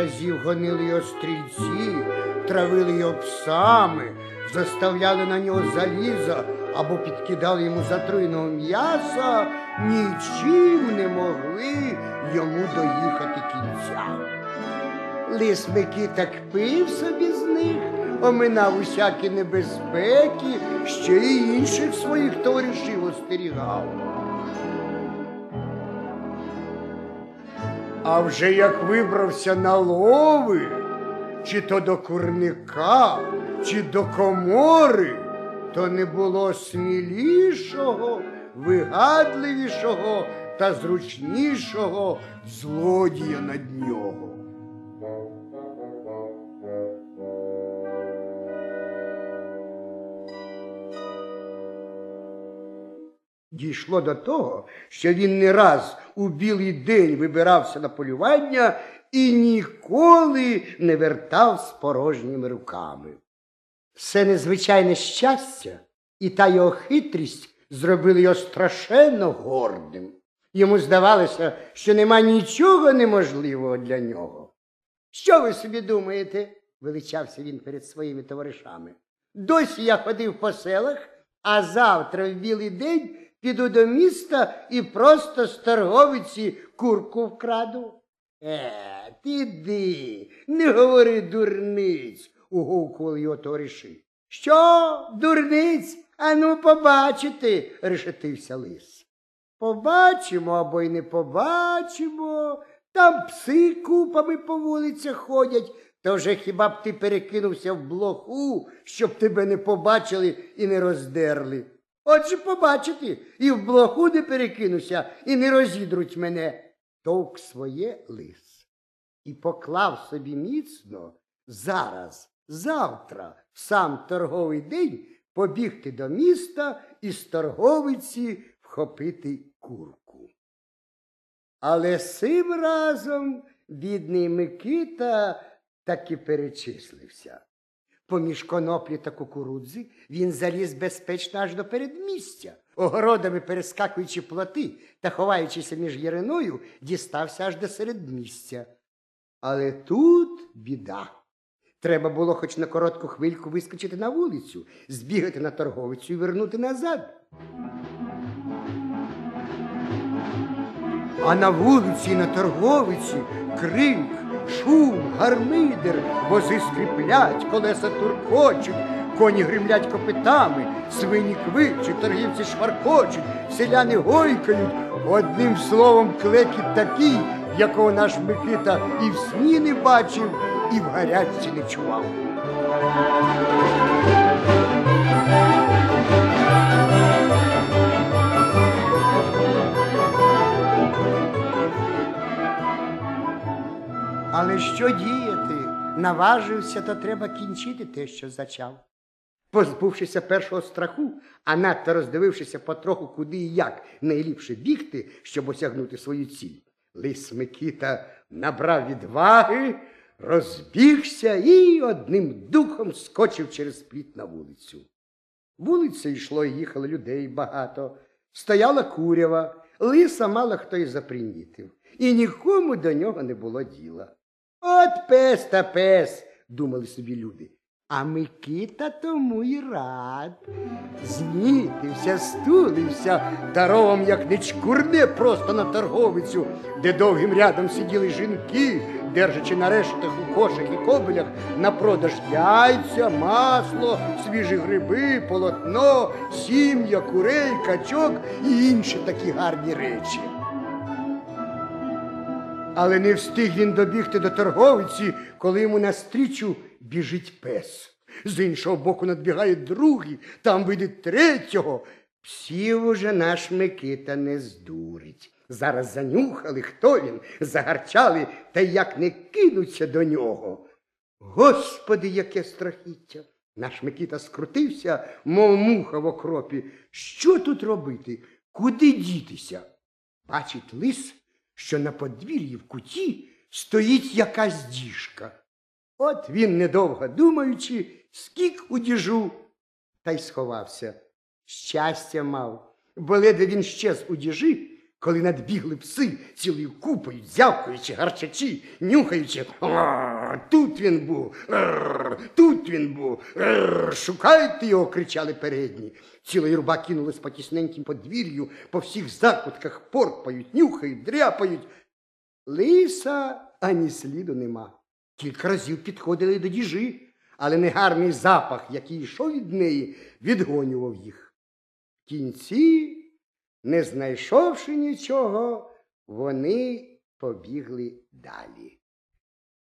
разів гонили його стрільці, травили його псами, заставляли на нього заліза або підкидали йому затруєного м'яса, нічим не могли йому доїхати кінця. Лис Микита кпив собі з них, оминав усякі небезпеки, ще й інших своїх товаришів остерігав. А вже як вибрався на лови, чи то до курника, чи до комори, то не було смілішого, вигадливішого та зручнішого злодія над нього. Дійшло до того, що він не раз у білий день вибирався на полювання і ніколи не вертав з порожніми руками. Все незвичайне щастя і та його хитрість зробили його страшенно гордим. Йому здавалося, що нема нічого неможливого для нього. Що ви собі думаєте? величався він перед своїми товаришами. Досі я ходив по селах, а завтра в білий день піду до міста і просто з торговиці курку вкраду. Е, піди, не говори дурниць, уговкували його товариші. Що, дурниць? Ану, побачити, решетився лис. Побачимо або й не побачимо. Там пси купами по вулицях ходять. То вже хіба б ти перекинувся в блоху, щоб тебе не побачили і не роздерли. Отже побачити, і в блоху не перекинуся, і не розідруть мене. Товк своє лис і поклав собі міцно зараз, завтра, в сам торговий день побігти до міста і з торговиці вхопити курку. Але сим разом бідний Микита таки перечислився. Поміж коноплі та кукурудзи він заліз безпечно аж до передмістя, огородами перескакуючи плоти та ховаючися між яриною, дістався аж до середмістя. Але тут біда. Треба було хоч на коротку хвильку вискочити на вулицю, збігати на торговицю і вернути назад. А на вулиці і на торговиці крик, шум, гармидер, вози скріплять, колеса туркочуть, коні гримлять копитами, свині квичуть, торгівці шваркочуть, селяни гойкають. Одним словом, клекіт такий, якого наш Микита і в сні не бачив, і в гарячці не чував. Що діяти? Наважився, то треба кінчити те, що зачав. Позбувшися першого страху, а надто роздивившися потроху, куди і як найліпше бігти, щоб осягнути свою ціль, лис Микита набрав відваги, розбігся і одним духом скочив через пліт на вулицю. Вулиця йшло і їхало людей багато, стояла курява, лиса мало хто й запримітив, і нікому до нього не було діла. От пес та пес, думали собі люди. А Микита тому й рад. Знітився, стулився, даровом, як не чкурне просто на торговицю, де довгим рядом сиділи жінки, держачи на рештах у кошах і кобелях на продаж яйця, масло, свіжі гриби, полотно, сім'я, курей, качок і інші такі гарні речі. Але не встиг він добігти до торговиці, коли йому навстрічу біжить пес. З іншого боку надбігає другий, там видить третього. Псів уже наш Микита не здурить. Зараз занюхали, хто він, загарчали та як не кинуться до нього. Господи, яке страхіття! Наш Микита скрутився, мов муха в окропі. Що тут робити? Куди дітися? Бачить лис, що на подвір'ї в куті стоїть якась діжка. От він, недовго думаючи, скік у діжу та й сховався. Щастя мав, бо ледве він щез у діжі, коли надбігли пси цілою купою, зявкаючи, гарчачи, нюхаючи. «А, Тут він був, тут він був, шукайте його, кричали передні. Ціла юрба кинулась по тісненьким подвір'ю, по всіх закутках порпають, нюхають, дряпають. Лиса ані сліду нема. Кілька разів підходили до діжі, але негарний запах, який йшов від неї, відгонював їх. В кінці, не знайшовши нічого, вони побігли далі.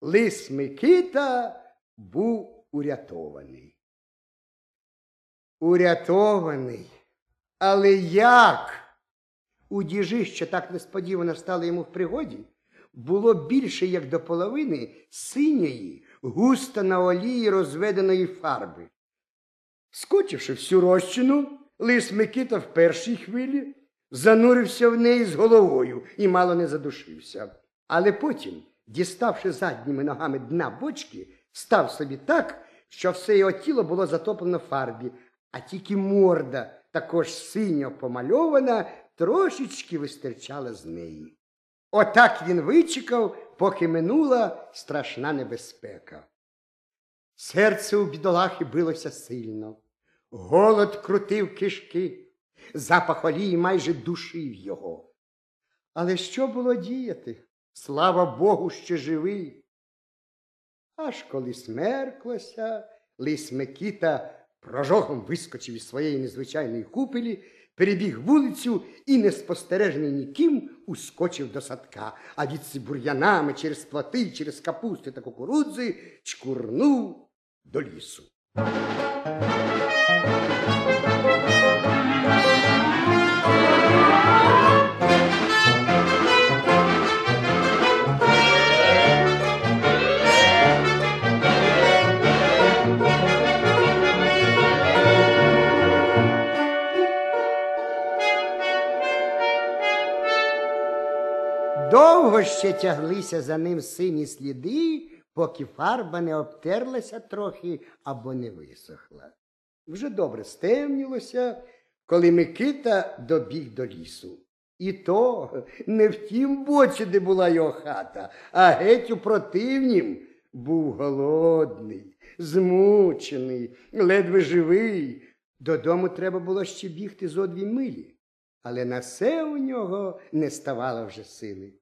Лис Микита був урятований. Урятований. Але як? У діжі, що так несподівано стало йому в пригоді, було більше, як до половини, синьої, густо на олії розведеної фарби. Скочивши всю розчину, лис Микита в першій хвилі занурився в неї з головою і мало не задушився. Але потім, діставши задніми ногами дна бочки, став собі так, що все його тіло було затоплено фарбі, а тільки морда, також синьо помальована, трошечки вистирчала з неї. Отак він вичекав, поки минула страшна небезпека. Серце у бідолахи билося сильно, голод крутив кишки, запах олії майже душив його. Але що було діяти? Слава Богу, що живий. Аж коли смерклося, лис Микіта прожогом вискочив із своєї незвичайної купелі, перебіг вулицю і, неспостережений ніким, ускочив до садка, а від бур'янами через плоти, через капусти та кукурудзи чкурнув до лісу. Ще тяглися за ним сині сліди, поки фарба не обтерлася трохи або не висохла. Вже добре стемнілося, коли Микита добіг до лісу. І то не в тім боці, де була його хата, а геть у противнім був голодний, змучений, ледве живий. Додому треба було ще бігти зо дві милі, але на все у нього не ставало вже сили.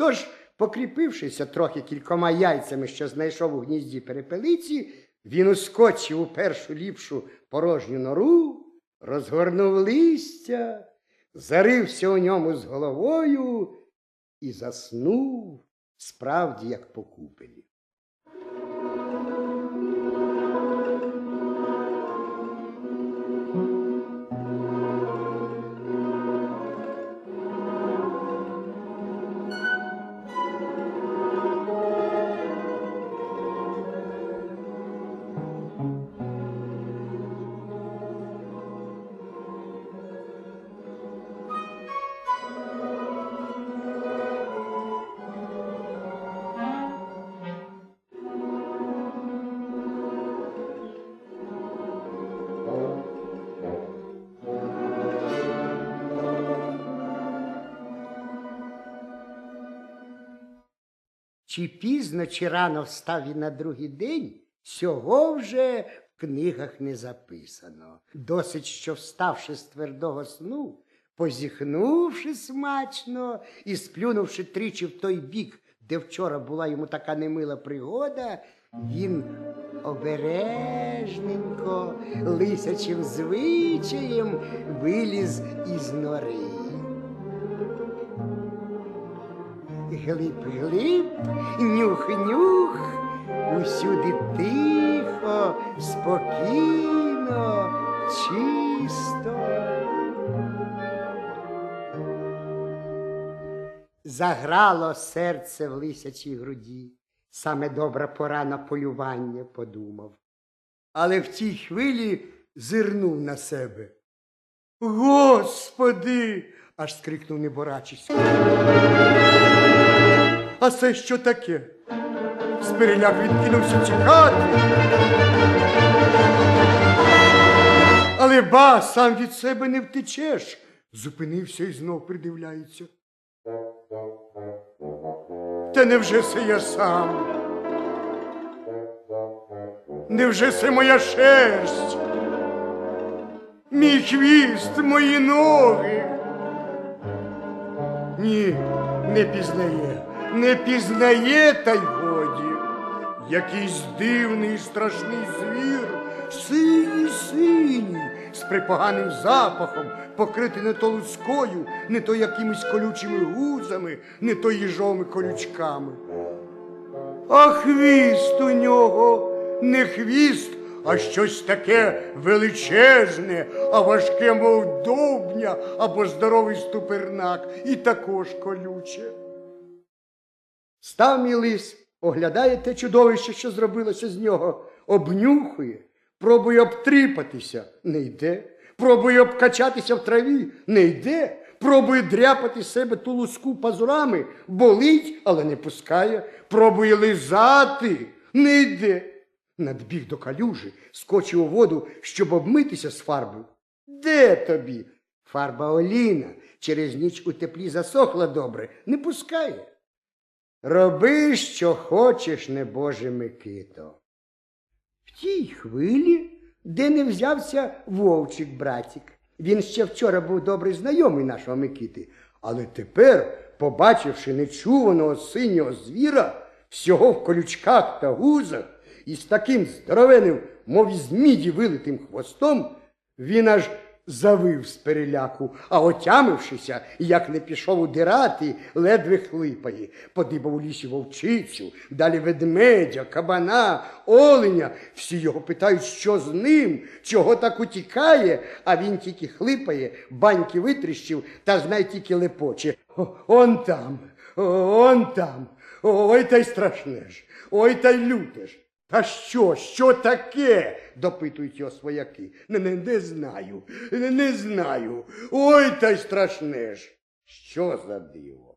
Тож, покріпившися трохи кількома яйцями, що знайшов у гнізді перепелиці, він ускочив у першу ліпшу порожню нору, розгорнув листя, зарився у ньому з головою і заснув справді, як по купелі. Чи пізно, чи рано встав він на другий день, цього вже в книгах не записано. Досить, що вставши з твердого сну, позіхнувши смачно і сплюнувши тричі в той бік, де вчора була йому така немила пригода, він обережненько, лисячим звичаєм виліз із нори. Глиб-глиб, нюх-нюх, усюди тихо, спокійно, чисто. Заграло серце в лисячій груді, саме добра пора на полювання подумав. Але в тій хвилі зирнув на себе. Господи! аж скрикнув неборачись. А це що таке? З переляк він кинувся тікати. Але ба, сам від себе не втечеш. Зупинився і знов придивляється. Та невже це я сам? Невже це моя шерсть? Мій хвіст, мої ноги? Ні, не пізнає, не пізнає, та й годі. Якийсь дивний страшний звір, синій синій, з припоганим запахом, покритий не то лускою, не то якимись колючими гузами, не то їжовими колючками. А хвіст у нього не хвіст, а щось таке величезне, а важке, мов довбня або здоровий ступернак, і також колюче. Став мій лис, оглядає те чудовище, що зробилося з нього, обнюхує, пробує обтріпатися, не йде, пробує обкачатися в траві, не йде, пробує дряпати себе ту луску пазурами, болить, але не пускає, пробує лизати, не йде. Надбіг до калюжі, скочив у воду, щоб обмитися з фарбою. Де тобі? Фарба Оліна через ніч у теплі засохла добре, не пускає. Роби, що хочеш, небоже Микито. В тій хвилі, де не взявся вовчик братик. Він ще вчора був добрий знайомий нашого Микити, але тепер, побачивши нечуваного синього звіра, всього в колючках та гузах, і з таким здоровенним, мов із міді вилитим хвостом, він аж завив з переляку, а отямившися, як не пішов удирати, ледве хлипає. Подибав у лісі вовчицю, далі ведмедя, кабана, оленя. Всі його питають, що з ним, чого так утікає, а він тільки хлипає, баньки витріщив та знай тільки лепоче. Он там, он там. Ой та й страшне ж, ой та й люте ж. Та що, що таке? допитують його свояки. Не, не, не знаю, не, не знаю. Ой та й страшне ж. Що за диво?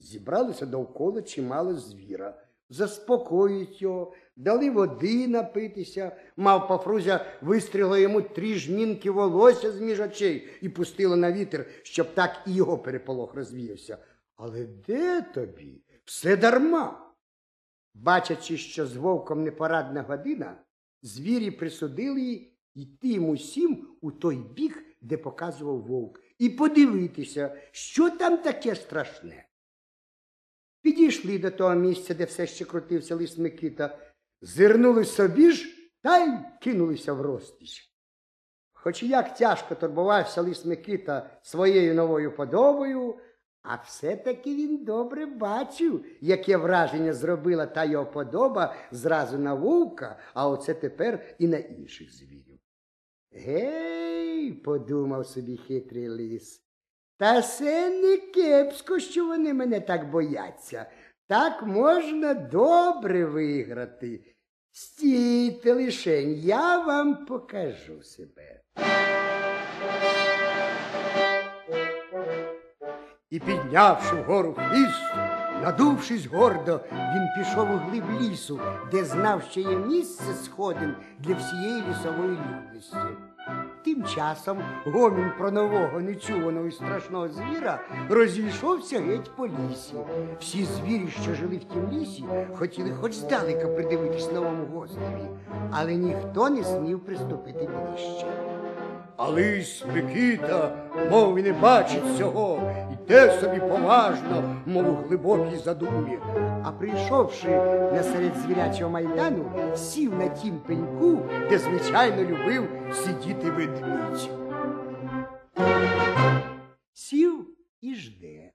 Зібралися довкола чимало звіра, заспокоїть його, дали води напитися. Мавпа Фрузя вистрілила йому три жмінки волосся з між очей і пустила на вітер, щоб так і його переполох розвіявся. Але де тобі? Все дарма. Бачачи, що з вовком непорадна година, звірі присудили йти їм усім у той бік, де показував вовк, і подивитися, що там таке страшне. Підійшли до того місця, де все ще крутився лис Микита, зирнули собі ж та й кинулися в розтіч. Хоч як тяжко турбувався лис Микита своєю новою подобою, а все-таки він добре бачив, яке враження зробила та його подоба зразу на вовка, а оце тепер і на інших звірів. Гей, подумав собі хитрий лис. Та це не кепсько, що вони мене так бояться. Так можна добре виграти. Стійте лишень, я вам покажу себе. І, піднявши вгору хвіст, надувшись гордо, він пішов у глиб лісу, де знав, що є місце сходин для всієї лісової людності. Тим часом гомін про нового нечуваного і страшного звіра розійшовся геть по лісі. Всі звірі, що жили в тім лісі, хотіли хоч здалека придивитись новому гостеві, але ніхто не смів приступити ближче. А лис Микита, мов і не бачить цього, йде собі поважно, мов у глибокій задумі. А прийшовши на серед звірячого майдану, сів на тім пеньку, де звичайно любив сидіти ведмідь. Сів і жде.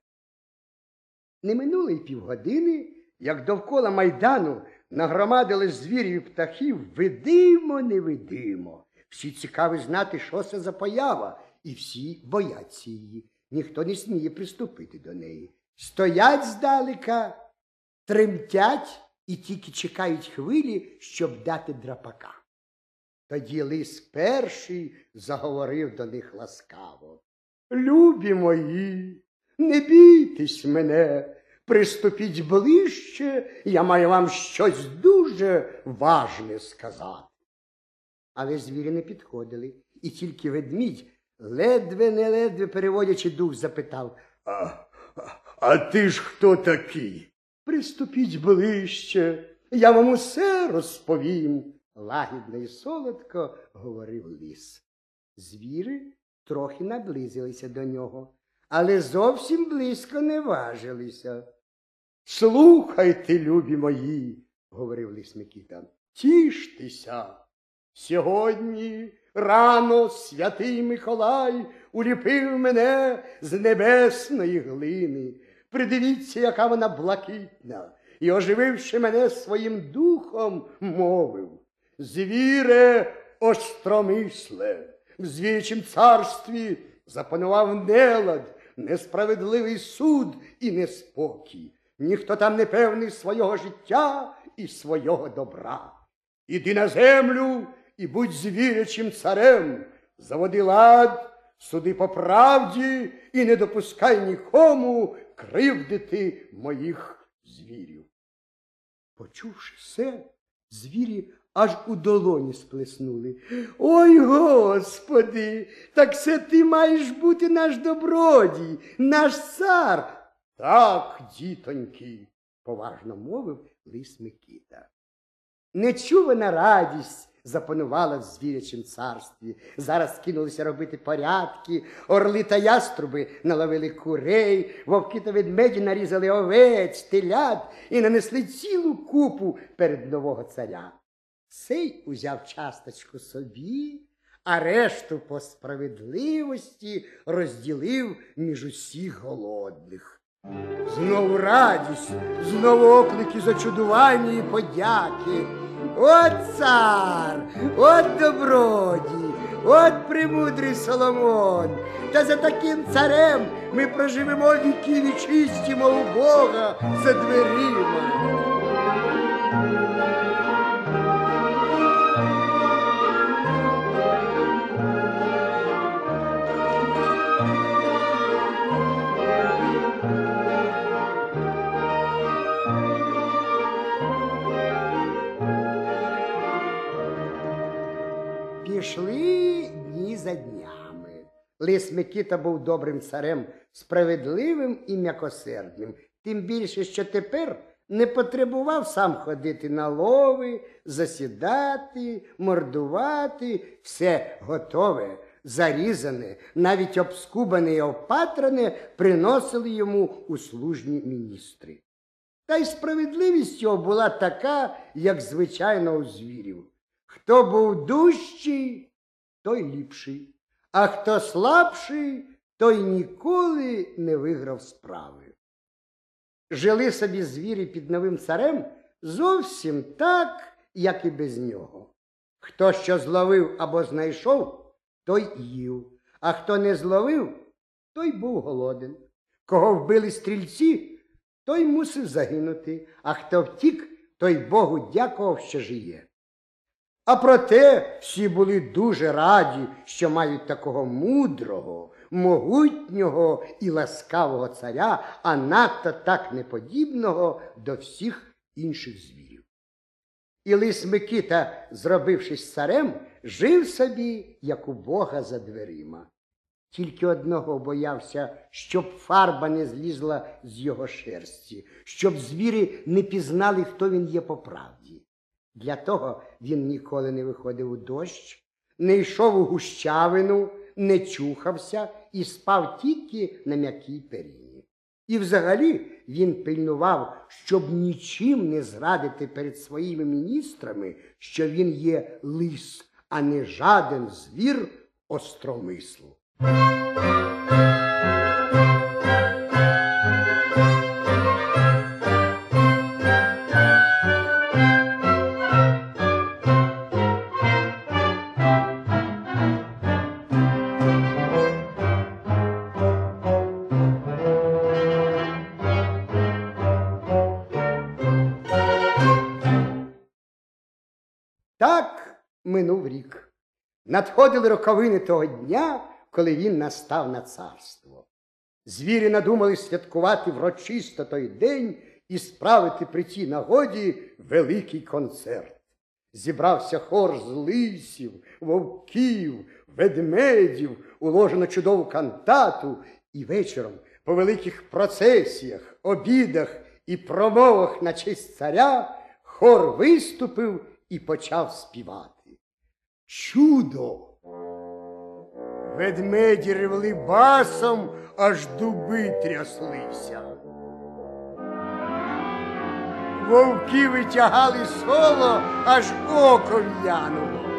Не минуло й півгодини, як довкола майдану нагромадили звірів і птахів видимо, невидимо. Всі цікаві знати, що це за поява, і всі бояться її. Ніхто не сміє приступити до неї. Стоять здалека, тремтять і тільки чекають хвилі, щоб дати драпака. Тоді лис перший заговорив до них ласкаво. Любі мої, не бійтесь мене, приступіть ближче, я маю вам щось дуже важне сказати. Але звірі не підходили і тільки ведмідь, ледве не ледве переводячи дух, запитав А, а, а ти ж хто такий? Приступіть ближче, я вам усе розповім, лагідно і солодко говорив ліс. Звіри трохи наблизилися до нього, але зовсім близько не важилися. Слухайте, любі мої, говорив ліс Микита, тіштеся. Сьогодні рано святий Миколай уліпив мене з небесної глини. Придивіться, яка вона блакитна, і, ожививши мене своїм духом, мовив Звіре остромисле, в звічім царстві запанував нелад, несправедливий суд і неспокій. Ніхто там не певний свого життя і свого добра. Іди на землю і будь звірячим царем, заводи лад, суди по правді і не допускай нікому кривдити моїх звірів. Почувши все, звірі аж у долоні сплеснули. Ой, господи, так це ти маєш бути наш добродій, наш цар. Так, дітоньки, поважно мовив лис Микита. Нечувана радість запанувала в звірячім царстві. Зараз кинулися робити порядки, орли та яструби наловили курей, вовки та ведмеді нарізали овець, телят і нанесли цілу купу перед нового царя. Цей узяв часточку собі, а решту по справедливості розділив між усіх голодних. Знову радість, знову оклики зачудування і подяки. От цар, от добродій, от премудрий Соломон. Та за таким царем ми проживемо віки і чистімо у Бога за дверима. Пішли дні за днями. Лис Микита був добрим царем, справедливим і м'якосердним, тим більше, що тепер не потребував сам ходити на лови, засідати, мордувати, все готове, зарізане, навіть обскубане і опатране приносили йому услужні міністри. Та й справедливість його була така, як звичайно у звірів. Хто був дужчий, той ліпший, а хто слабший, той ніколи не виграв справи. Жили собі звірі під новим царем зовсім так, як і без нього. Хто що зловив або знайшов, той їв, а хто не зловив, той був голоден. Кого вбили стрільці, той мусив загинути, а хто втік, той Богу дякував, що жиє. А проте всі були дуже раді, що мають такого мудрого, могутнього і ласкавого царя, а надто так неподібного до всіх інших звірів. І лис Микита, зробившись царем, жив собі, як у Бога за дверима. Тільки одного боявся, щоб фарба не злізла з його шерсті, щоб звірі не пізнали, хто він є по правді. Для того він ніколи не виходив у дощ, не йшов у гущавину, не чухався і спав тільки на м'якій перині. І взагалі він пильнував, щоб нічим не зрадити перед своїми міністрами, що він є лис, а не жаден звір остромислу. Минув рік. Надходили роковини того дня, коли він настав на царство. Звірі надумали святкувати врочисто той день і справити при цій нагоді великий концерт. Зібрався хор з лисів, вовків, ведмедів, уложено чудову кантату, і вечором по великих процесіях, обідах і промовах на честь царя хор виступив і почав співати. Чудо! Ведмеді ревли басом, аж дуби тряслися. Вовки витягали соло, аж око в'януло.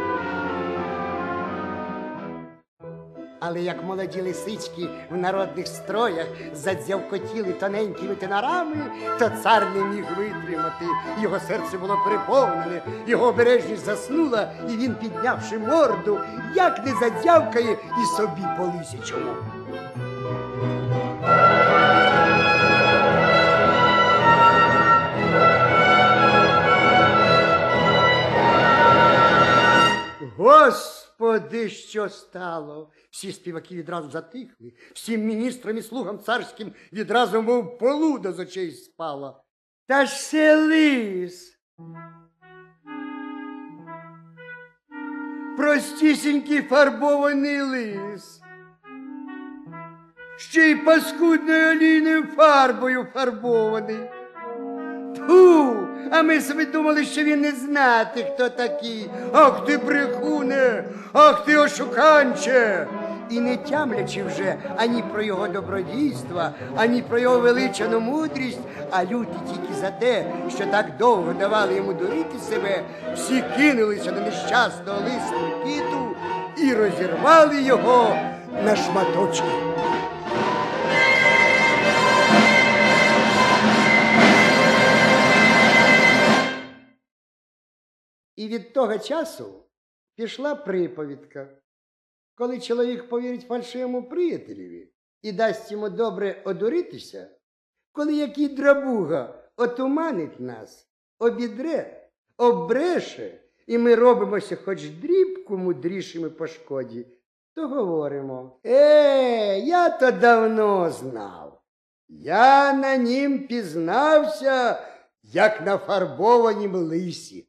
Але як молоді лисички в народних строях задзявкотіли тоненькими тенорами, то цар не міг витримати. Його серце було переповнене, його обережність заснула, і він, піднявши морду, як не задзявкає і собі по лисячому. Господи, що стало? Всі співаки відразу затихли, всім міністрам і слугам царським відразу, мов полуда з очей спала. Та ж це лис. Простісінький фарбований лис. Ще й паскудною олійною фарбою фарбований. Ту, а ми собі думали, що він не знати, хто такий. Ах ти брехуне, ах ти ошуканче. І не тямлячи вже ані про його добродійства, ані про його величану мудрість, а люті тільки за те, що так довго давали йому дурити себе, всі кинулися на нещасного лиса Микиту і розірвали його на шматочки. І від того часу пішла приповідка. Коли чоловік повірить фальшивому приятелеві і дасть йому добре одуритися, коли який драбуга отуманить нас, обідре, оббреше, і ми робимося хоч дрібку мудрішими по шкоді, то говоримо, е, я то давно знав. Я на нім пізнався, як на фарбованім лисі.